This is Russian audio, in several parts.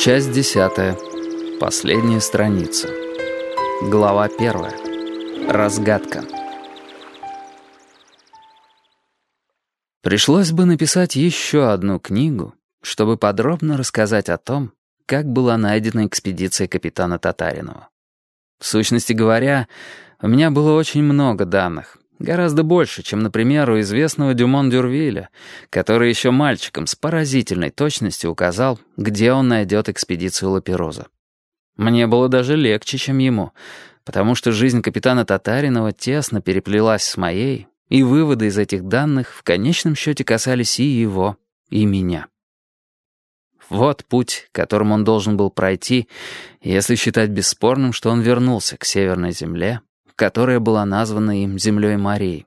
Часть десятая. Последняя страница. Глава первая. Разгадка. Пришлось бы написать еще одну книгу, чтобы подробно рассказать о том, как была найдена экспедиция капитана Татаринова. В сущности говоря, у меня было очень много данных, Гораздо больше, чем, например, у известного Дюмон Дюрвиля, который еще мальчиком с поразительной точностью указал, где он найдет экспедицию Лапероза. Мне было даже легче, чем ему, потому что жизнь капитана Татаринова тесно переплелась с моей, и выводы из этих данных в конечном счете касались и его, и меня. Вот путь, которым он должен был пройти, если считать бесспорным, что он вернулся к Северной Земле, которая была названа им Землей морей.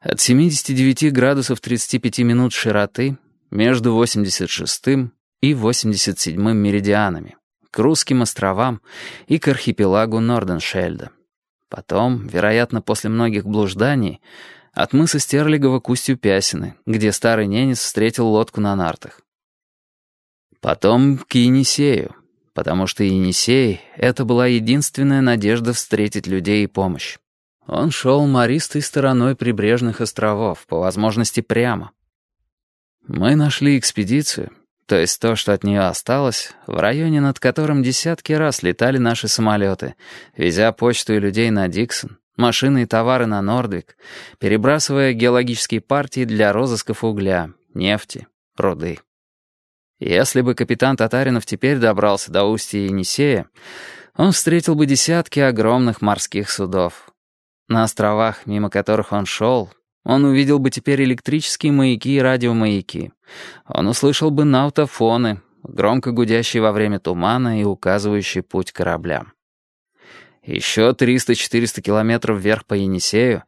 От 79 градусов 35 минут широты между 86 и 87 меридианами к русским островам и к архипелагу Норденшельда. Потом, вероятно, после многих блужданий, от мыса Стерлигова к устью Пясины, где старый ненец встретил лодку на нартах. Потом к Енисею, потому что Енисей — это была единственная надежда встретить людей и помощь. Он шел мористой стороной прибрежных островов, по возможности прямо. Мы нашли экспедицию, то есть то, что от нее осталось, в районе, над которым десятки раз летали наши самолеты, везя почту и людей на Диксон, машины и товары на Нордвик, перебрасывая геологические партии для розысков угля, нефти, руды. Если бы капитан Татаринов теперь добрался до устья Енисея, он встретил бы десятки огромных морских судов. На островах, мимо которых он шел, он увидел бы теперь электрические маяки и радиомаяки. Он услышал бы наутофоны, громко гудящие во время тумана и указывающие путь кораблям. Еще 300-400 километров вверх по Енисею,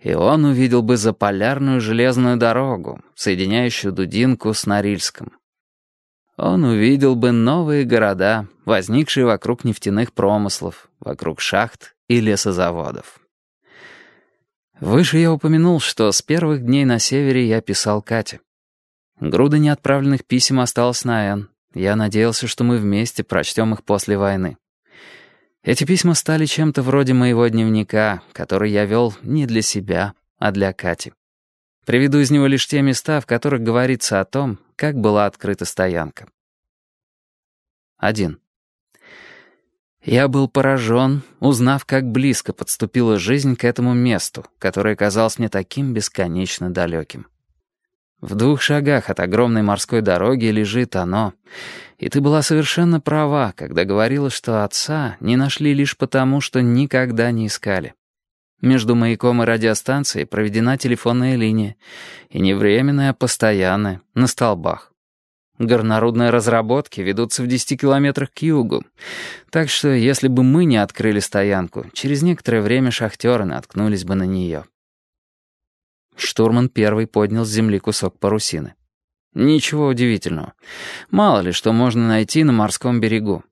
и он увидел бы заполярную железную дорогу, соединяющую Дудинку с Норильском он увидел бы новые города, возникшие вокруг нефтяных промыслов, вокруг шахт и лесозаводов. Выше я упомянул, что с первых дней на севере я писал Кате. Груда неотправленных писем осталась на Н. Я надеялся, что мы вместе прочтем их после войны. Эти письма стали чем-то вроде моего дневника, который я вел не для себя, а для Кати. Приведу из него лишь те места, в которых говорится о том, как была открыта стоянка. 1. Я был поражен, узнав, как близко подступила жизнь к этому месту, которое казалось мне таким бесконечно далеким. В двух шагах от огромной морской дороги лежит оно, и ты была совершенно права, когда говорила, что отца не нашли лишь потому, что никогда не искали. Между маяком и радиостанцией проведена телефонная линия, и не временная, а постоянная, на столбах. Горнорудные разработки ведутся в 10 километрах к югу, так что если бы мы не открыли стоянку, через некоторое время шахтеры наткнулись бы на нее. Штурман первый поднял с земли кусок парусины. Ничего удивительного. Мало ли, что можно найти на морском берегу.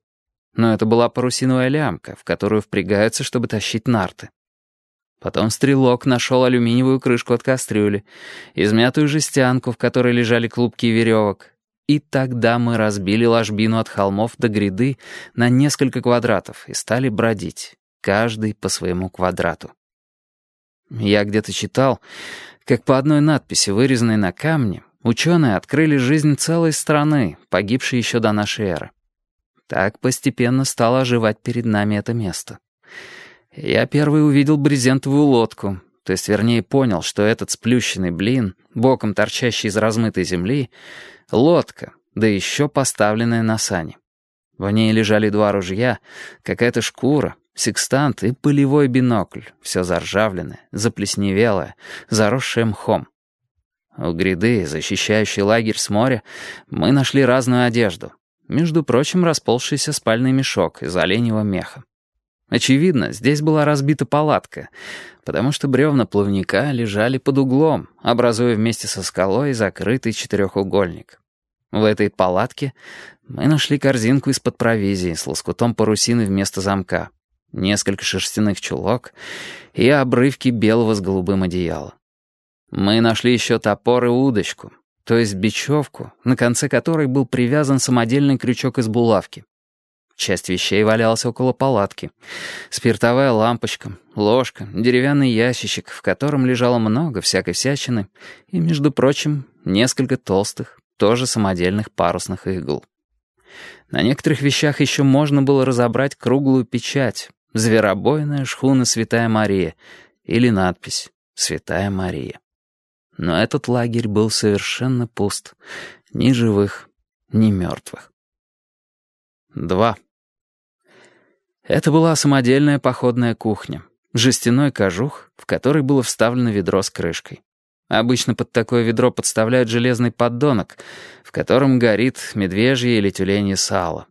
Но это была парусиновая лямка, в которую впрягаются, чтобы тащить нарты. Потом стрелок нашел алюминиевую крышку от кастрюли, измятую жестянку, в которой лежали клубки веревок. И тогда мы разбили ложбину от холмов до гряды на несколько квадратов и стали бродить, каждый по своему квадрату. Я где-то читал, как по одной надписи, вырезанной на камне, ученые открыли жизнь целой страны, погибшей еще до нашей эры. Так постепенно стало оживать перед нами это место. Я первый увидел брезентовую лодку, то есть вернее понял, что этот сплющенный блин, боком торчащий из размытой земли, лодка, да еще поставленная на сани. В ней лежали два ружья, какая-то шкура, секстант и полевой бинокль, все заржавленное, заплесневелое, заросшее мхом. У гряды, защищающей лагерь с моря, мы нашли разную одежду. Между прочим, расползшийся спальный мешок из оленевого меха. Очевидно, здесь была разбита палатка, потому что бревна плавника лежали под углом, образуя вместе со скалой закрытый четырехугольник. В этой палатке мы нашли корзинку из-под провизии с лоскутом парусины вместо замка, несколько шерстяных чулок и обрывки белого с голубым одеяла. Мы нашли еще топор и удочку, то есть бечевку, на конце которой был привязан самодельный крючок из булавки. Часть вещей валялась около палатки. Спиртовая лампочка, ложка, деревянный ящичек, в котором лежало много всякой всячины, и, между прочим, несколько толстых, тоже самодельных парусных игл. На некоторых вещах еще можно было разобрать круглую печать «Зверобойная шхуна Святая Мария» или надпись «Святая Мария». Но этот лагерь был совершенно пуст. Ни живых, ни мертвых. Два. Это была самодельная походная кухня. Жестяной кожух, в который было вставлено ведро с крышкой. Обычно под такое ведро подставляют железный поддонок, в котором горит медвежье или тюленье сало.